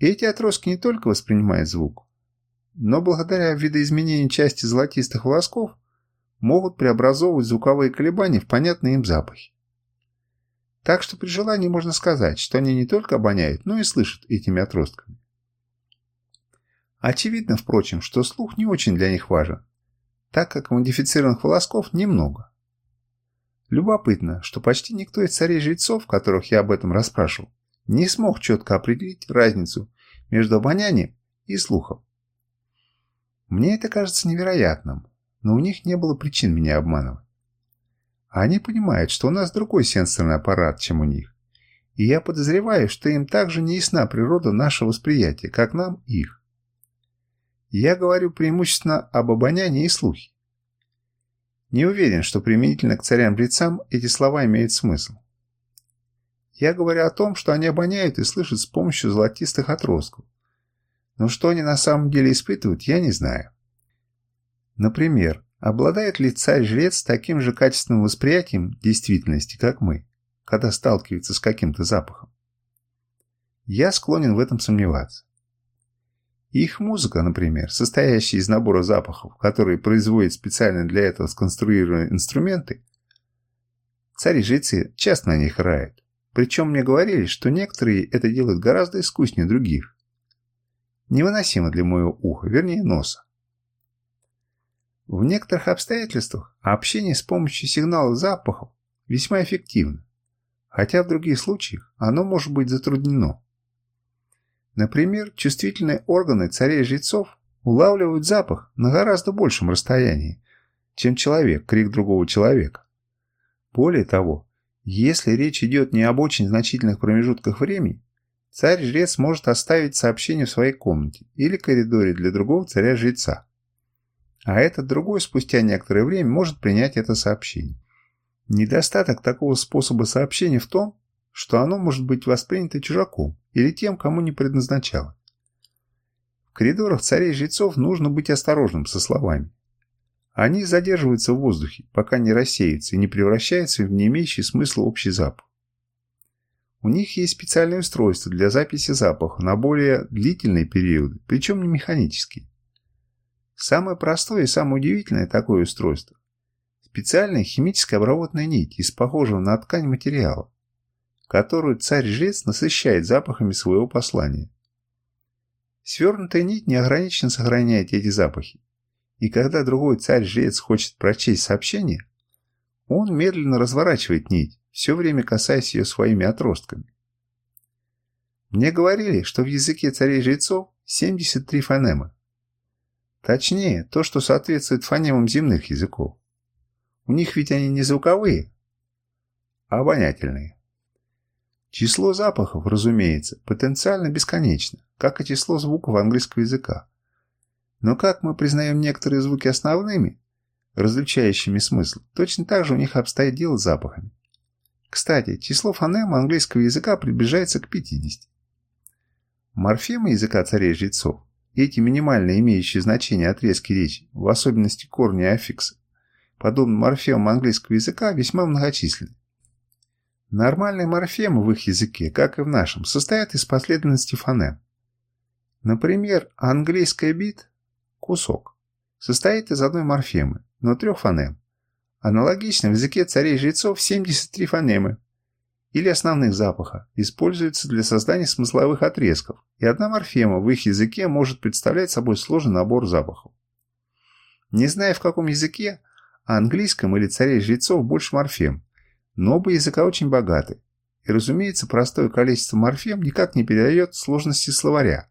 И эти отростки не только воспринимают звук, но благодаря видоизменению части золотистых волосков могут преобразовывать звуковые колебания в понятные им запахи. Так что при желании можно сказать, что они не только обоняют, но и слышат этими отростками. Очевидно, впрочем, что слух не очень для них важен, так как модифицированных волосков немного. Любопытно, что почти никто из царей-жрецов, которых я об этом расспрашивал, не смог четко определить разницу между обонянием и слухом. Мне это кажется невероятным, но у них не было причин меня обманывать. Они понимают, что у нас другой сенсорный аппарат, чем у них. И я подозреваю, что им также не ясна природа нашего восприятия, как нам их. Я говорю преимущественно об обонянии и слухе. Не уверен, что применительно к царям лицам эти слова имеют смысл. Я говорю о том, что они обоняют и слышат с помощью золотистых отростков. Но что они на самом деле испытывают, я не знаю. Например, обладает ли царь-жрец таким же качественным восприятием действительности, как мы, когда сталкивается с каким-то запахом? Я склонен в этом сомневаться. Их музыка, например, состоящая из набора запахов, которые производят специально для этого сконструированные инструменты, цари-жрецы часто на них играют. Причем мне говорили, что некоторые это делают гораздо искуснее других. Невыносимо для моего уха, вернее носа. В некоторых обстоятельствах общение с помощью сигналов запахов весьма эффективно, хотя в других случаях оно может быть затруднено. Например, чувствительные органы царей-жрецов улавливают запах на гораздо большем расстоянии, чем человек, крик другого человека. Более того, если речь идет не об очень значительных промежутках времени, царь-жрец может оставить сообщение в своей комнате или коридоре для другого царя-жреца. А этот другой спустя некоторое время может принять это сообщение. Недостаток такого способа сообщения в том, что оно может быть воспринято чужаком или тем, кому не предназначалось. В коридорах царей-жрецов нужно быть осторожным со словами, они задерживаются в воздухе, пока не рассеются и не превращаются в не имеющий смысла общий запах. У них есть специальное устройство для записи запаха на более длительные периоды, причем не механические. Самое простое и самое удивительное такое устройство – специальная химическая обработанная нить из похожего на ткань материала, которую царь-жрец насыщает запахами своего послания. Свернутая нить неограниченно сохраняет эти запахи, и когда другой царь-жрец хочет прочесть сообщение, он медленно разворачивает нить, все время касаясь ее своими отростками. Мне говорили, что в языке царей-жрецов 73 фонемы. Точнее, то, что соответствует фонемам земных языков. У них ведь они не звуковые, а обонятельные. Число запахов, разумеется, потенциально бесконечно, как и число звуков английского языка. Но как мы признаем некоторые звуки основными, различающими смысл, точно так же у них обстоит дело с запахами. Кстати, число фонем английского языка приближается к 50. Морфемы языка царей-жрецов, эти минимально имеющие значение отрезки речи, в особенности корни и аффиксы, подобно морфемам английского языка, весьма многочисленны. Нормальные морфемы в их языке, как и в нашем, состоят из последовательности фонем. Например, английская бит Кусок. Состоит из одной морфемы, но трех фонем. Аналогично в языке царей-жрецов 73 фонемы или основных запаха используются для создания смысловых отрезков, и одна морфема в их языке может представлять собой сложный набор запахов. Не зная в каком языке, а английском или царей-жрецов больше морфем, но оба языка очень богаты, и разумеется простое количество морфем никак не передает сложности словаря,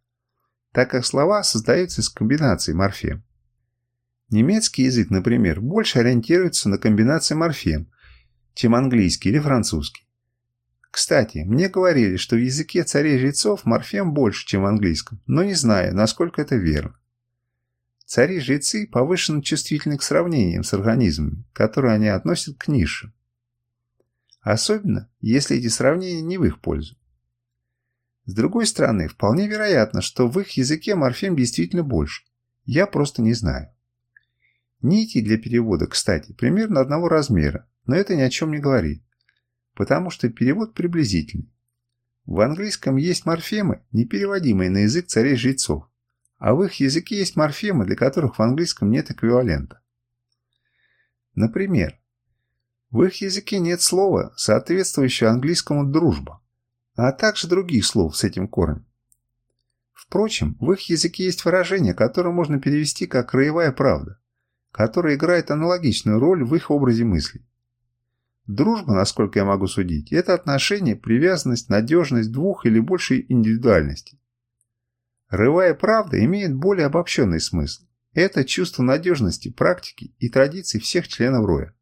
так как слова создаются из комбинаций морфем. Немецкий язык, например, больше ориентируется на комбинации морфем, чем английский или французский. Кстати, мне говорили, что в языке царей-жрецов морфем больше, чем в английском, но не знаю, насколько это верно. Цари-жрецы повышенно чувствительны к сравнениям с организмами, которые они относят к нише. Особенно, если эти сравнения не в их пользу. С другой стороны, вполне вероятно, что в их языке морфем действительно больше. Я просто не знаю. Нити для перевода, кстати, примерно одного размера, но это ни о чем не говорит, потому что перевод приблизительный. В английском есть морфемы, не переводимые на язык царей-жрецов, а в их языке есть морфемы, для которых в английском нет эквивалента. Например, в их языке нет слова, соответствующего английскому «дружба», а также других слов с этим корнем. Впрочем, в их языке есть выражение, которое можно перевести как «краевая правда», которое играет аналогичную роль в их образе мыслей. Дружба, насколько я могу судить, это отношение, привязанность, надежность двух или большей индивидуальностей. Рывая правда имеет более обобщенный смысл. Это чувство надежности, практики и традиций всех членов Роя.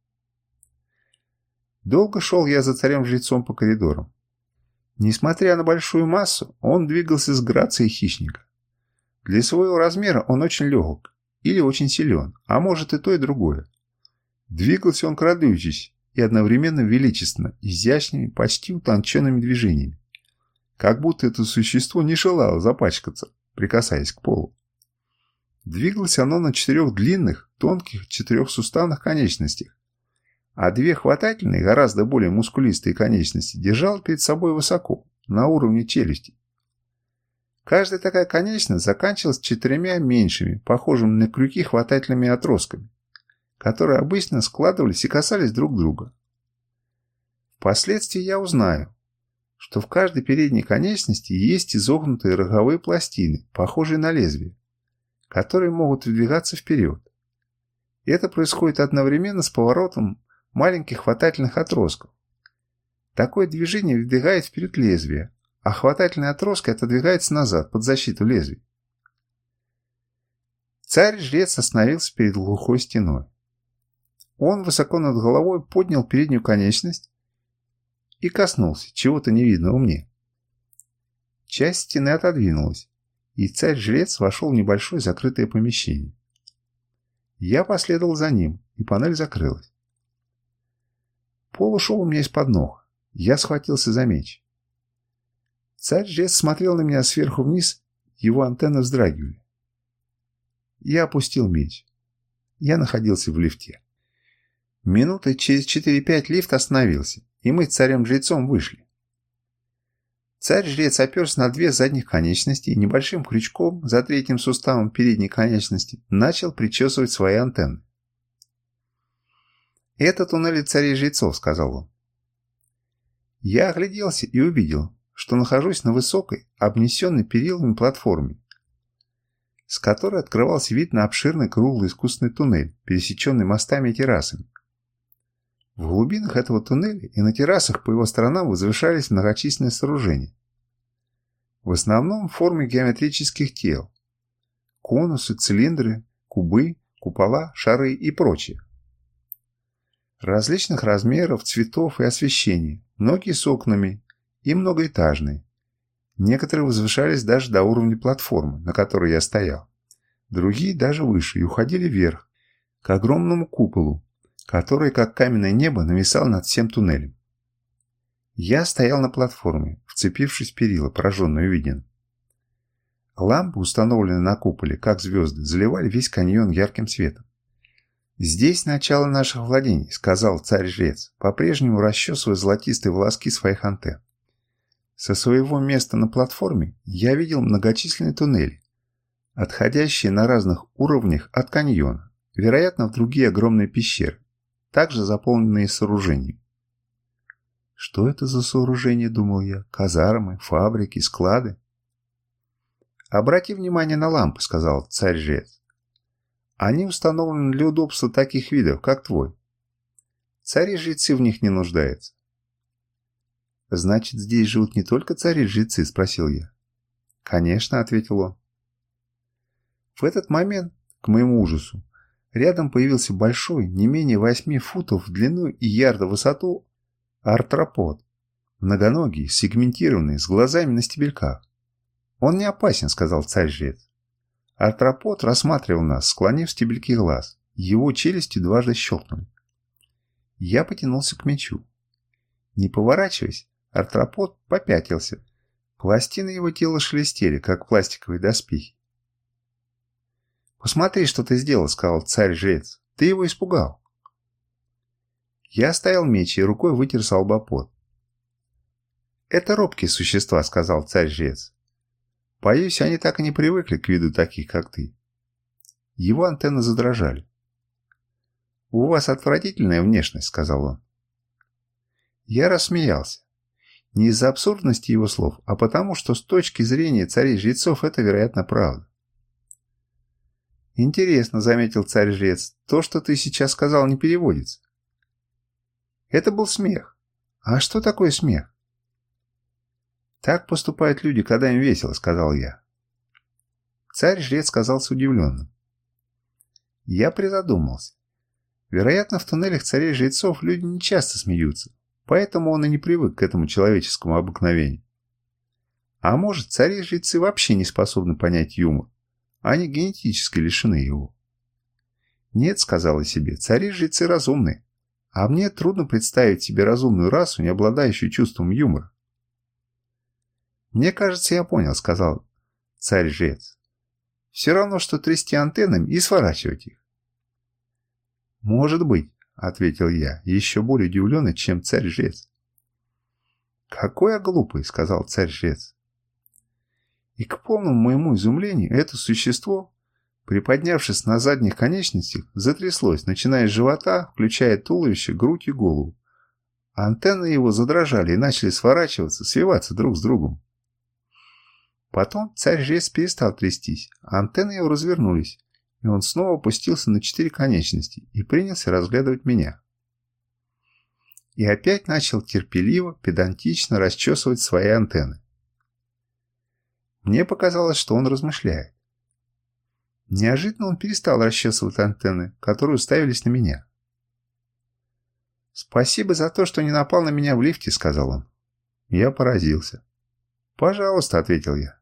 Долго шел я за царем-жрецом по коридорам. Несмотря на большую массу, он двигался с грацией хищника. Для своего размера он очень легок или очень силен, а может и то и другое. Двигался он крадучись и одновременно величественно, изящными, почти утонченными движениями. Как будто это существо не желало запачкаться, прикасаясь к полу. Двигалось оно на четырех длинных, тонких четырехсуставных конечностях, а две хватательные, гораздо более мускулистые конечности держал перед собой высоко, на уровне челюсти. Каждая такая конечность заканчивалась четырьмя меньшими, похожими на крюки хватательными отростками, которые обычно складывались и касались друг друга. Впоследствии я узнаю, что в каждой передней конечности есть изогнутые роговые пластины, похожие на лезвие, которые могут выдвигаться вперед. Это происходит одновременно с поворотом маленьких хватательных отростков. Такое движение выдвигает вперед лезвие, а хватательный отросток отодвигается назад под защиту лезвий. Царь-жрец остановился перед глухой стеной. Он высоко над головой поднял переднюю конечность и коснулся чего-то невидного мне. Часть стены отодвинулась, и царь-жрец вошел в небольшое закрытое помещение. Я последовал за ним, и панель закрылась. Пол ушел у меня из-под ног. Я схватился за меч. Царь жест смотрел на меня сверху вниз, его антенны вздрагивали. Я опустил меч. Я находился в лифте. Минуты через 4-5 лифт остановился, и мы с царем-жрецом вышли. Царь-жрец оперся на две задних конечности и небольшим крючком за третьим суставом передней конечности начал причесывать свои антенны. «Это туннели царей жрецов», — сказал он. Я огляделся и увидел, что нахожусь на высокой, обнесенной перилами платформе, с которой открывался вид на обширный круглый искусственный туннель, пересеченный мостами и террасами. В глубинах этого туннеля и на террасах по его сторонам возвышались многочисленные сооружения. В основном в форме геометрических тел. Конусы, цилиндры, кубы, купола, шары и прочее различных размеров, цветов и освещения, многие с окнами и многоэтажные. Некоторые возвышались даже до уровня платформы, на которой я стоял. Другие даже выше и уходили вверх, к огромному куполу, который, как каменное небо, нависал над всем туннелем. Я стоял на платформе, вцепившись в перила, пораженный увиденным. Лампы, установленные на куполе, как звезды, заливали весь каньон ярким светом. «Здесь начало наших владений», — сказал царь-жрец, по-прежнему расчесывая золотистые волоски своих антенн. Со своего места на платформе я видел многочисленные туннели, отходящие на разных уровнях от каньона, вероятно, в другие огромные пещеры, также заполненные сооружениями. Что это за сооружения, думал я, казармы, фабрики, склады? Обрати внимание на лампы, сказал царь-жрец. Они установлены для удобства таких видов, как твой. Цари-жрецы в них не нуждаются. «Значит, здесь живут не только цари-жрецы?» – спросил я. «Конечно», – ответил он. В этот момент, к моему ужасу, рядом появился большой, не менее 8 футов в длину и ярда в высоту, артропод. Многоногий, сегментированный, с глазами на стебельках. «Он не опасен», – сказал царь-жрец. Артропод рассматривал нас, склонив стебельки глаз. Его челюсти дважды щелкнули. Я потянулся к мечу. Не поворачиваясь, артропод попятился. Пластины его тела шелестели, как пластиковые доспехи. «Посмотри, что ты сделал», — сказал царь-жрец. «Ты его испугал». Я оставил меч и рукой вытер с «Это робкие существа», — сказал царь-жрец. Боюсь, они так и не привыкли к виду таких, как ты. Его антенны задрожали. «У вас отвратительная внешность», — сказал он. Я рассмеялся. Не из-за абсурдности его слов, а потому, что с точки зрения царей-жрецов это, вероятно, правда. «Интересно», — заметил царь-жрец, — «то, что ты сейчас сказал, не переводится». Это был смех. А что такое смех? «Так поступают люди, когда им весело», — сказал я. Царь-жрец казался удивленным. Я призадумался. Вероятно, в туннелях царей-жрецов люди не часто смеются, поэтому он и не привык к этому человеческому обыкновению. А может, цари-жрецы вообще не способны понять юмор. Они генетически лишены его. «Нет», — сказал я себе, — «цари-жрецы разумны. А мне трудно представить себе разумную расу, не обладающую чувством юмора. «Мне кажется, я понял», — сказал царь-жрец. «Все равно, что трясти антеннами и сворачивать их». «Может быть», — ответил я, еще более удивленный, чем царь-жрец. «Какой я глупый», — сказал царь-жрец. И к полному моему изумлению это существо, приподнявшись на задних конечностях, затряслось, начиная с живота, включая туловище, грудь и голову. Антенны его задрожали и начали сворачиваться, свиваться друг с другом. Потом царь GSP стал трястись, а антенны его развернулись, и он снова опустился на четыре конечности и принялся разглядывать меня. И опять начал терпеливо, педантично расчесывать свои антенны. Мне показалось, что он размышляет. Неожиданно он перестал расчесывать антенны, которые уставились на меня. «Спасибо за то, что не напал на меня в лифте», — сказал он. Я поразился. «Пожалуйста», — ответил я.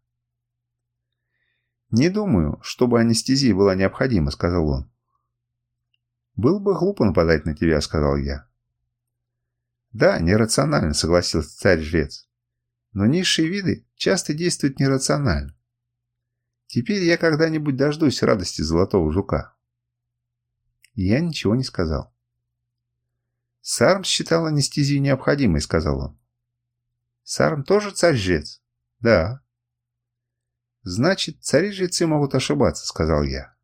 «Не думаю, чтобы анестезия была необходима», — сказал он. «Был бы глупо нападать на тебя», — сказал я. «Да, нерационально», — согласился царь-жрец. «Но низшие виды часто действуют нерационально. Теперь я когда-нибудь дождусь радости золотого жука». И я ничего не сказал. «Сарм считал анестезию необходимой», — сказал он. «Сарм тоже царь-жрец?» «Да». «Значит, цари-жрецы могут ошибаться», — сказал я.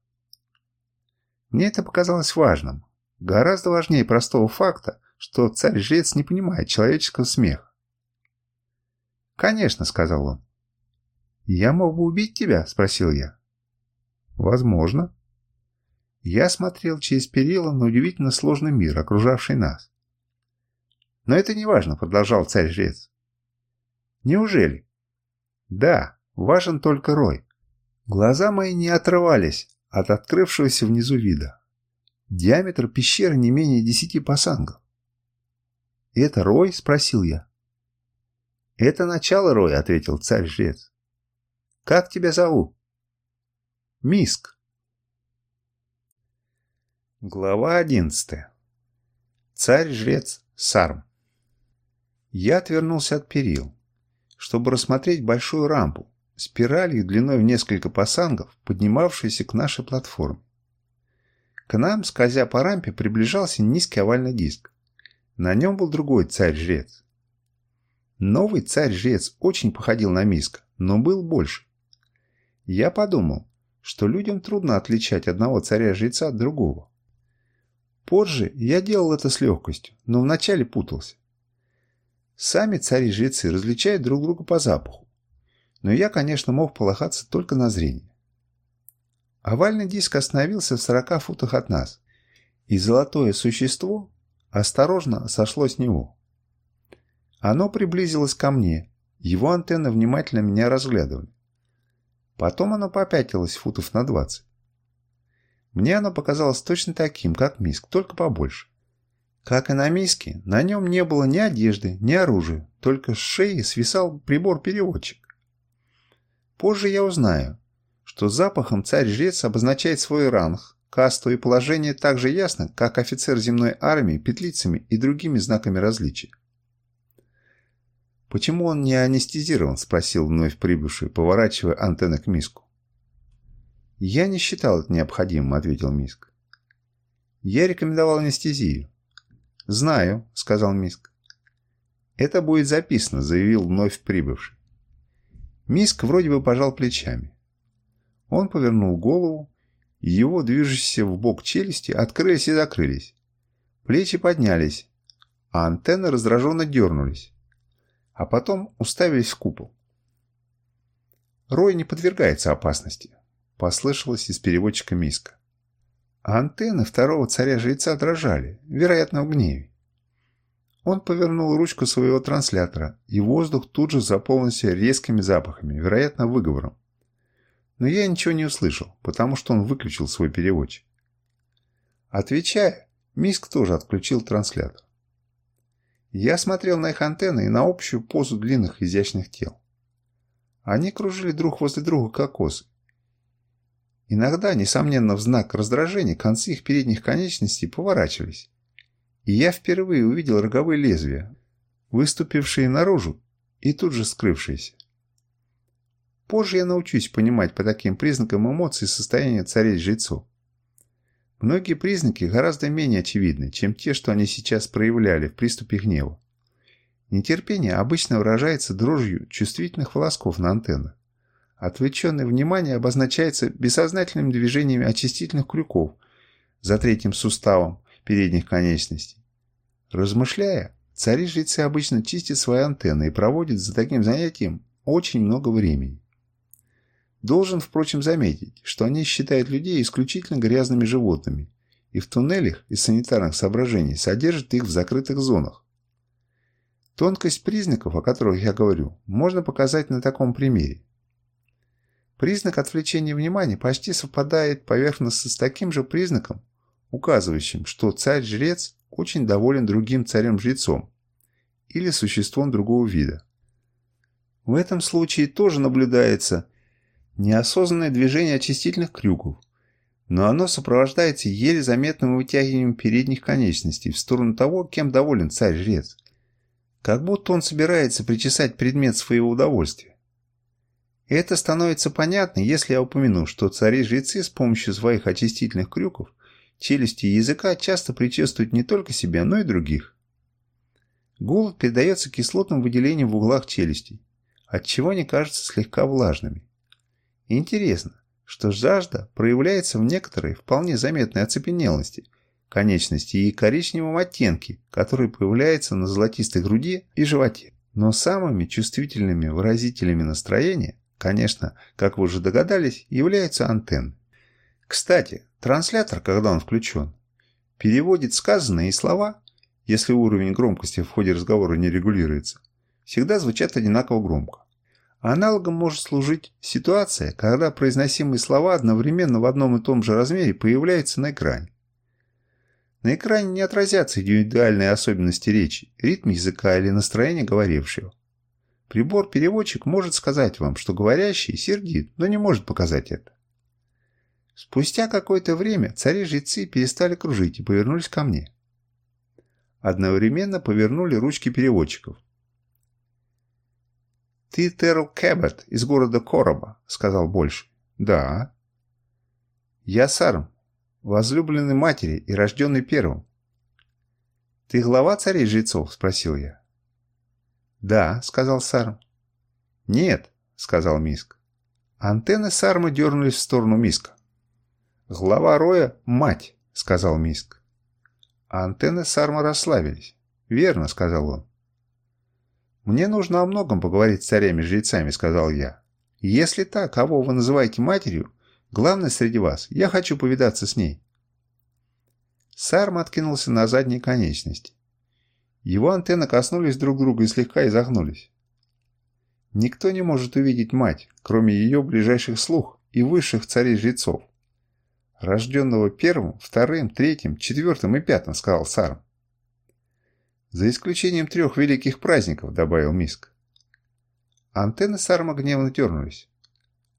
Мне это показалось важным. Гораздо важнее простого факта, что царь-жрец не понимает человеческого смеха. «Конечно», — сказал он. «Я мог бы убить тебя?» — спросил я. «Возможно». Я смотрел через перила на удивительно сложный мир, окружавший нас. «Но это не важно», — продолжал царь-жрец. «Неужели?» «Да», Важен только Рой. Глаза мои не отрывались от открывшегося внизу вида. Диаметр пещеры не менее десяти пасангов. «Это Рой?» – спросил я. «Это начало Роя», – ответил царь-жрец. «Как тебя зовут?» «Миск». Глава одиннадцатая. Царь-жрец Сарм. Я отвернулся от перил, чтобы рассмотреть большую рампу, спиралью длиной в несколько пасангов, поднимавшейся к нашей платформе. К нам, скользя по рампе, приближался низкий овальный диск. На нем был другой царь-жрец. Новый царь-жрец очень походил на миска, но был больше. Я подумал, что людям трудно отличать одного царя-жреца от другого. Позже я делал это с легкостью, но вначале путался. Сами цари-жрецы различают друг друга по запаху, но я, конечно, мог полагаться только на зрение. Овальный диск остановился в 40 футах от нас, и золотое существо осторожно сошло с него. Оно приблизилось ко мне, его антенны внимательно меня разглядывали. Потом оно попятилось футов на 20. Мне оно показалось точно таким, как миск, только побольше. Как и на миске, на нем не было ни одежды, ни оружия, только с шеи свисал прибор-переводчик. Позже я узнаю, что запахом царь-жрец обозначает свой ранг, касту и положение так же ясно, как офицер земной армии петлицами и другими знаками различия. «Почему он не анестезирован?» – спросил вновь прибывший, поворачивая антенны к миску. «Я не считал это необходимым», – ответил миск. «Я рекомендовал анестезию». «Знаю», – сказал миск. «Это будет записано», – заявил вновь прибывший. Миск вроде бы пожал плечами. Он повернул голову, и его движущиеся в бок челюсти открылись и закрылись. Плечи поднялись, а антенны раздраженно дернулись, а потом уставились в купол. «Рой не подвергается опасности», — послышалось из переводчика Миска. Антенны второго царя-жреца дрожали, вероятно, в гневе. Он повернул ручку своего транслятора, и воздух тут же заполнился резкими запахами, вероятно, выговором. Но я ничего не услышал, потому что он выключил свой переводчик. Отвечая, Миск тоже отключил транслятор. Я смотрел на их антенны и на общую позу длинных изящных тел. Они кружили друг возле друга, как осы. Иногда, несомненно, в знак раздражения, концы их передних конечностей поворачивались, и я впервые увидел роговые лезвия, выступившие наружу и тут же скрывшиеся. Позже я научусь понимать по таким признакам эмоций состояние царей жрецов. Многие признаки гораздо менее очевидны, чем те, что они сейчас проявляли в приступе гнева. Нетерпение обычно выражается дрожью чувствительных волосков на антеннах. Отвлеченное внимание обозначается бессознательными движениями очистительных крюков за третьим суставом передних конечностей. Размышляя, цари-жрецы обычно чистят свои антенны и проводят за таким занятием очень много времени. Должен, впрочем, заметить, что они считают людей исключительно грязными животными и в туннелях из санитарных соображений содержат их в закрытых зонах. Тонкость признаков, о которых я говорю, можно показать на таком примере. Признак отвлечения внимания почти совпадает поверхностно с таким же признаком, указывающим, что царь-жрец очень доволен другим царем-жрецом или существом другого вида. В этом случае тоже наблюдается неосознанное движение очистительных крюков, но оно сопровождается еле заметным вытягиванием передних конечностей в сторону того, кем доволен царь-жрец, как будто он собирается причесать предмет своего удовольствия. Это становится понятно, если я упомяну, что цари-жрецы с помощью своих очистительных крюков – челюсти и языка часто причествуют не только себя, но и других. Голод передается кислотным выделением в углах челюстей, отчего они кажутся слегка влажными. Интересно, что жажда проявляется в некоторой вполне заметной оцепенелости конечности и коричневом оттенке, который появляется на золотистой груди и животе. Но самыми чувствительными выразителями настроения, конечно, как вы уже догадались, являются антенны. Кстати, транслятор, когда он включен, переводит сказанные слова, если уровень громкости в ходе разговора не регулируется, всегда звучат одинаково громко. Аналогом может служить ситуация, когда произносимые слова одновременно в одном и том же размере появляются на экране. На экране не отразятся индивидуальные особенности речи, ритм языка или настроение говорившего. Прибор-переводчик может сказать вам, что говорящий сердит, но не может показать это. Спустя какое-то время цари-жрецы перестали кружить и повернулись ко мне. Одновременно повернули ручки переводчиков. «Ты Терл Кэббет из города Короба», — сказал больше. «Да». «Я Сарм, возлюбленный матери и рожденный первым». «Ты глава царей-жрецов?» — спросил я. «Да», — сказал Сарм. «Нет», — сказал Миск. Антенны Сармы дернулись в сторону Миска. «Глава Роя — мать», — сказал Миск. А антенны Сарма расслабились. «Верно», — сказал он. «Мне нужно о многом поговорить с царями-жрецами», — сказал я. «Если та, кого а вы называете матерью, главная среди вас, я хочу повидаться с ней». Сарм откинулся на задние конечности. Его антенны коснулись друг друга и слегка изогнулись. Никто не может увидеть мать, кроме ее ближайших слух и высших царей-жрецов рожденного первым, вторым, третьим, четвертым и пятым», — сказал Сарм. «За исключением трех великих праздников», — добавил Миск. Антенны Сарма гневно дернулись.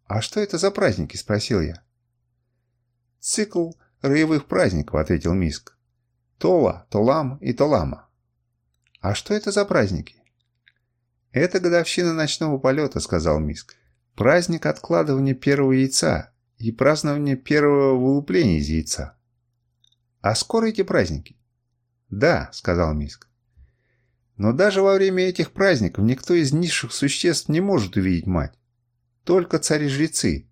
«А что это за праздники?» — спросил я. «Цикл роевых праздников», — ответил Миск. «Тола, Толам и Толама». «А что это за праздники?» «Это годовщина ночного полета», — сказал Миск. «Праздник откладывания первого яйца, и празднование первого вылупления из яйца. А скоро эти праздники? Да, сказал Миск. Но даже во время этих праздников никто из низших существ не может увидеть мать. Только цари-жрецы,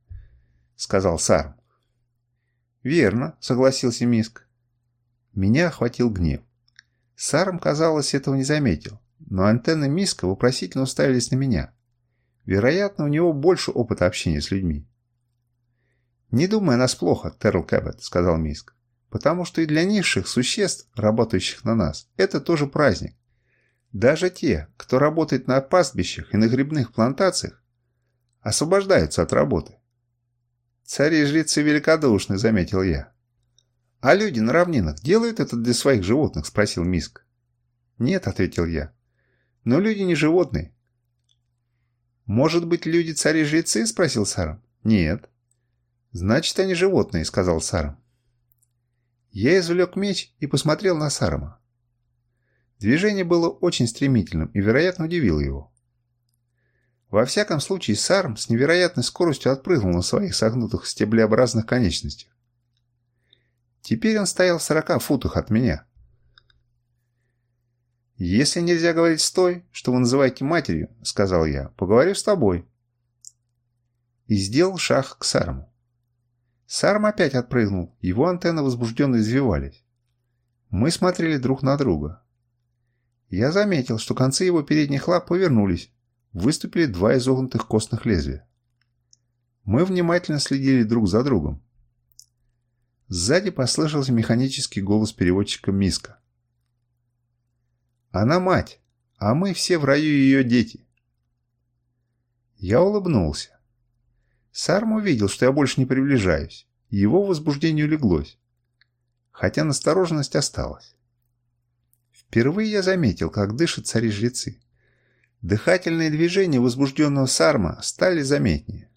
сказал Сарм. «Верно», — согласился Миск. Меня охватил гнев. Сарм, казалось, этого не заметил, но антенны Миска вопросительно уставились на меня. Вероятно, у него больше опыта общения с людьми. «Не думай нас плохо, Терл Кэббет», — сказал Миск. «Потому что и для низших существ, работающих на нас, это тоже праздник. Даже те, кто работает на пастбищах и на грибных плантациях, освобождаются от работы». «Цари и жрецы великодушны», — заметил я. «А люди на равнинах делают это для своих животных?» — спросил Миск. «Нет», — ответил я. «Но люди не животные». «Может быть, люди цари-жрецы?» — спросил Сарам. «Нет». «Значит, они животные», — сказал Сарам. Я извлек меч и посмотрел на Сарама. Движение было очень стремительным и, вероятно, удивило его. Во всяком случае, Сарм с невероятной скоростью отпрыгнул на своих согнутых стеблеобразных конечностях. Теперь он стоял в сорока футах от меня. «Если нельзя говорить с той, что вы называете матерью», — сказал я, — «поговорю с тобой». И сделал шаг к Сарму. Сарм опять отпрыгнул, его антенны возбужденно извивались. Мы смотрели друг на друга. Я заметил, что концы его передних лап повернулись, выступили два изогнутых костных лезвия. Мы внимательно следили друг за другом. Сзади послышался механический голос переводчика Миска. «Она мать, а мы все в раю ее дети». Я улыбнулся. Сарм увидел, что я больше не приближаюсь, его возбуждение улеглось, хотя настороженность осталась. Впервые я заметил, как дышат цари-жрецы. Дыхательные движения возбужденного сарма стали заметнее.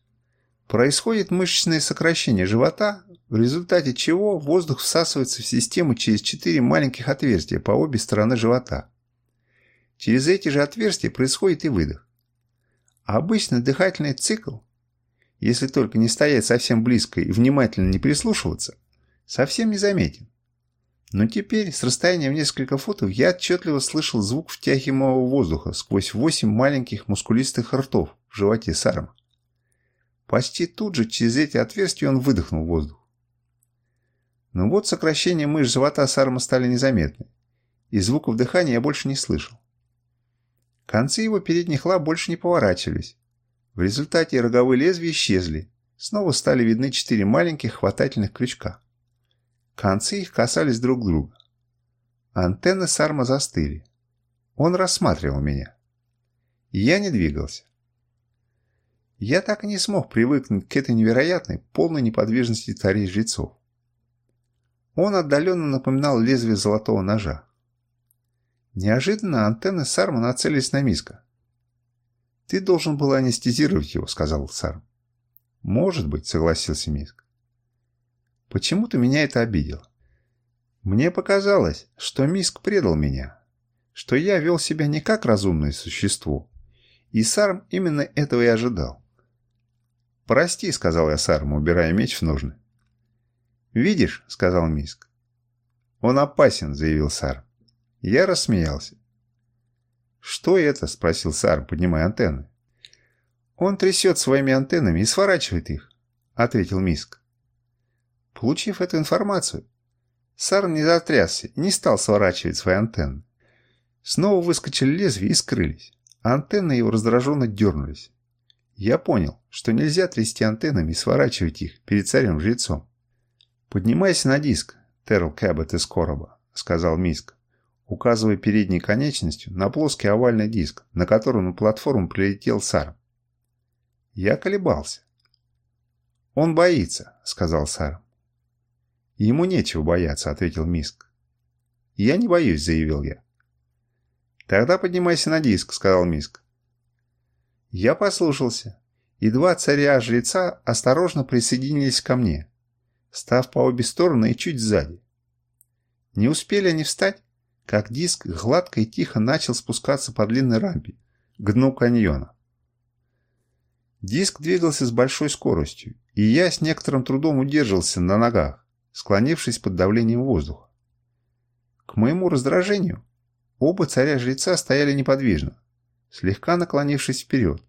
Происходит мышечное сокращение живота, в результате чего воздух всасывается в систему через четыре маленьких отверстия по обе стороны живота. Через эти же отверстия происходит и выдох. Обычно дыхательный цикл если только не стоять совсем близко и внимательно не прислушиваться, совсем не заметен. Но теперь с расстояния в несколько футов я отчетливо слышал звук втягиваемого воздуха сквозь восемь маленьких мускулистых ртов в животе Сарма. Почти тут же через эти отверстия он выдохнул воздух. Но вот сокращения мышц живота Сарма стали незаметны, и звуков дыхания я больше не слышал. Концы его передних лап больше не поворачивались, в результате роговые лезвия исчезли. Снова стали видны четыре маленьких хватательных крючка. Концы их касались друг друга. Антенны Сарма застыли. Он рассматривал меня. Я не двигался. Я так и не смог привыкнуть к этой невероятной, полной неподвижности царей жрецов. Он отдаленно напоминал лезвие золотого ножа. Неожиданно антенны Сарма нацелились на Миска. «Ты должен был анестезировать его», — сказал сэр. «Может быть», — согласился Миск. «Почему-то меня это обидело. Мне показалось, что Миск предал меня, что я вел себя не как разумное существо, и Сарм именно этого и ожидал. «Прости», — сказал я Сарму, убирая меч в ножны. «Видишь», — сказал Миск. «Он опасен», — заявил Сарм. Я рассмеялся. «Что это?» – спросил Сар, поднимая антенны. «Он трясет своими антеннами и сворачивает их», – ответил Миск. Получив эту информацию, Сар не затрясся и не стал сворачивать свои антенны. Снова выскочили лезвия и скрылись. Антенны его раздраженно дернулись. Я понял, что нельзя трясти антеннами и сворачивать их перед царем-жрецом. «Поднимайся на диск, Терл Кэббет из короба», — сказал Миск указывая передней конечностью на плоский овальный диск, на котором на платформу прилетел Сар. Я колебался. «Он боится», — сказал Сар. «Ему нечего бояться», — ответил Миск. «Я не боюсь», — заявил я. «Тогда поднимайся на диск», — сказал Миск. Я послушался, и два царя-жреца осторожно присоединились ко мне, став по обе стороны и чуть сзади. Не успели они встать, как диск гладко и тихо начал спускаться по длинной рампе к дну каньона. Диск двигался с большой скоростью, и я с некоторым трудом удерживался на ногах, склонившись под давлением воздуха. К моему раздражению, оба царя-жреца стояли неподвижно, слегка наклонившись вперед,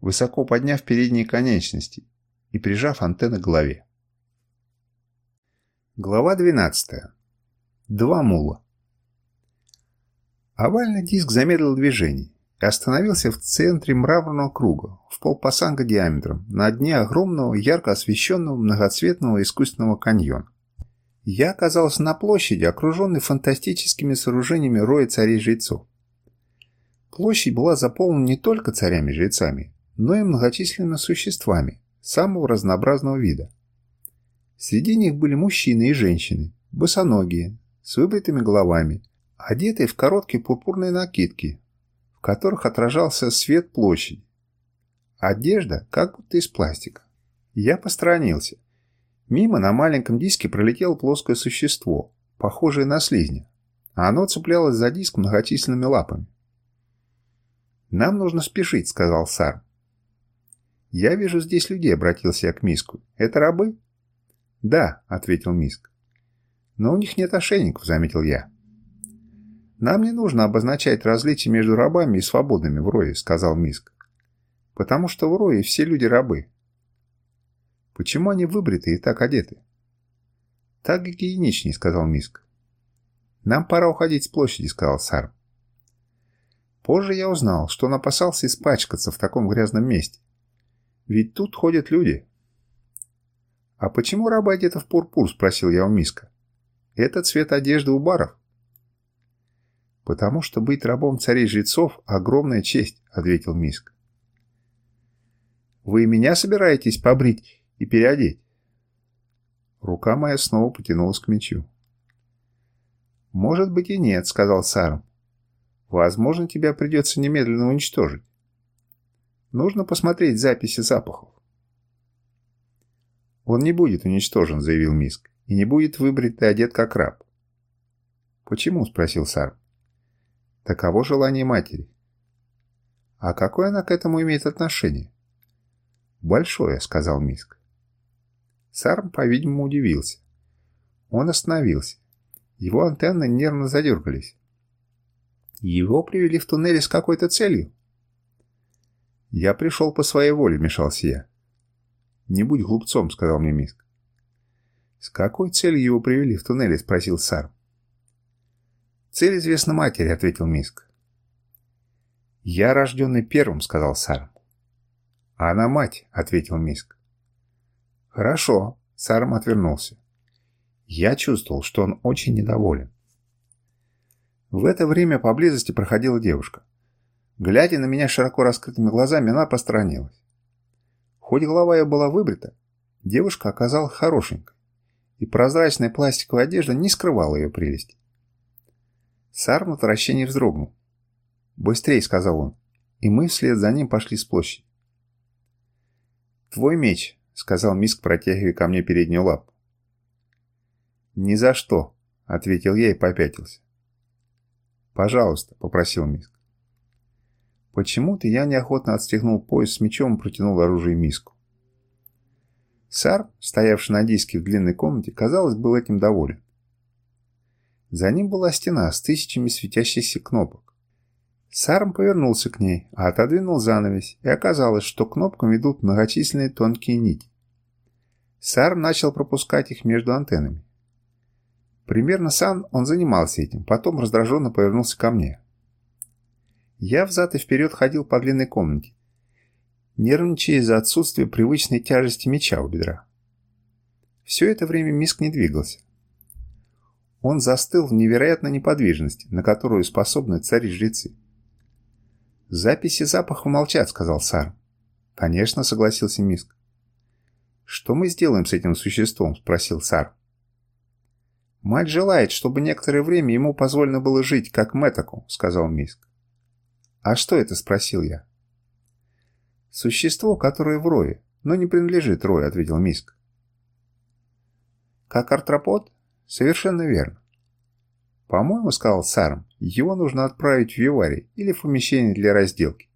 высоко подняв передние конечности и прижав антенны к голове. Глава 12. Два мула. Овальный диск замедлил движение и остановился в центре мраморного круга, в полпасанга диаметром, на дне огромного, ярко освещенного многоцветного искусственного каньона. Я оказался на площади, окруженной фантастическими сооружениями роя царей-жрецов. Площадь была заполнена не только царями-жрецами, но и многочисленными существами самого разнообразного вида. Среди них были мужчины и женщины, босоногие, с выбритыми головами – одетый в короткие пурпурные накидки, в которых отражался свет площади. Одежда как будто из пластика. Я посторонился. Мимо на маленьком диске пролетело плоское существо, похожее на слизня. а Оно цеплялось за диск многочисленными лапами. «Нам нужно спешить», — сказал Сар. «Я вижу здесь людей», — обратился я к Миску. «Это рабы?» «Да», — ответил Миск. «Но у них нет ошейников», — заметил я. «Нам не нужно обозначать различия между рабами и свободными в Рое», — сказал Миск. «Потому что в Рое все люди рабы». «Почему они выбриты и так одеты?» «Так гигиеничнее», — сказал Миск. «Нам пора уходить с площади», — сказал Сарм. Позже я узнал, что он опасался испачкаться в таком грязном месте. Ведь тут ходят люди. «А почему рабы одеты в пурпур?» – спросил я у Миска. «Это цвет одежды у баров». «Потому что быть рабом царей-жрецов – огромная честь», – ответил Миск. «Вы меня собираетесь побрить и переодеть?» Рука моя снова потянулась к мечу. «Может быть и нет», — сказал Сарм. «Возможно, тебя придется немедленно уничтожить. Нужно посмотреть записи запахов». «Он не будет уничтожен», — заявил Миск, «и не будет выбрит и одет как раб». «Почему?» — спросил Сарм. Таково желание матери. А какое она к этому имеет отношение? Большое, сказал Миск. Сарм, по-видимому, удивился. Он остановился. Его антенны нервно задергались. Его привели в туннеле с какой-то целью. «Я пришел по своей воле», — мешался я. «Не будь глупцом», — сказал мне Миск. «С какой целью его привели в туннеле?» — спросил Сарм. «Цель известна матери», — ответил Миск. «Я рожденный первым», — сказал Сарм. «А «Она мать», — ответил Миск. «Хорошо», — Сарм отвернулся. Я чувствовал, что он очень недоволен. В это время поблизости проходила девушка. Глядя на меня широко раскрытыми глазами, она постранилась. Хоть голова ее была выбрита, девушка оказалась хорошенькой, и прозрачная пластиковая одежда не скрывала ее прелести. Сарм от вращения вздрогнул. Быстрее, — сказал он. И мы вслед за ним пошли с площади. «Твой меч!» — сказал Миск, протягивая ко мне переднюю лапу. «Ни за что!» — ответил я и попятился. «Пожалуйста!» — попросил Миск. Почему-то я неохотно отстегнул пояс с мечом и протянул оружие миску. Сар, стоявший на диске в длинной комнате, казалось, был этим доволен. За ним была стена с тысячами светящихся кнопок. Сарм повернулся к ней, а отодвинул занавес, и оказалось, что к кнопкам ведут многочисленные тонкие нити. Сарм начал пропускать их между антеннами. Примерно сам он занимался этим, потом раздраженно повернулся ко мне. Я взад и вперед ходил по длинной комнате, нервничая из-за отсутствия привычной тяжести меча у бедра. Все это время Миск не двигался он застыл в невероятной неподвижности, на которую способны цари-жрецы. «Записи запаха молчат», — сказал Сар. «Конечно», — согласился Миск. «Что мы сделаем с этим существом?» — спросил Сар. «Мать желает, чтобы некоторое время ему позволено было жить, как Мэтаку», — сказал Миск. «А что это?» — спросил я. «Существо, которое в рое, но не принадлежит рое, — ответил Миск. «Как артропод?» «Совершенно верно». «По-моему, — сказал Сарм, — его нужно отправить в Юварий или в помещение для разделки».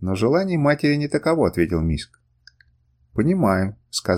«Но желание матери не таково», — ответил Миск. «Понимаю», — сказал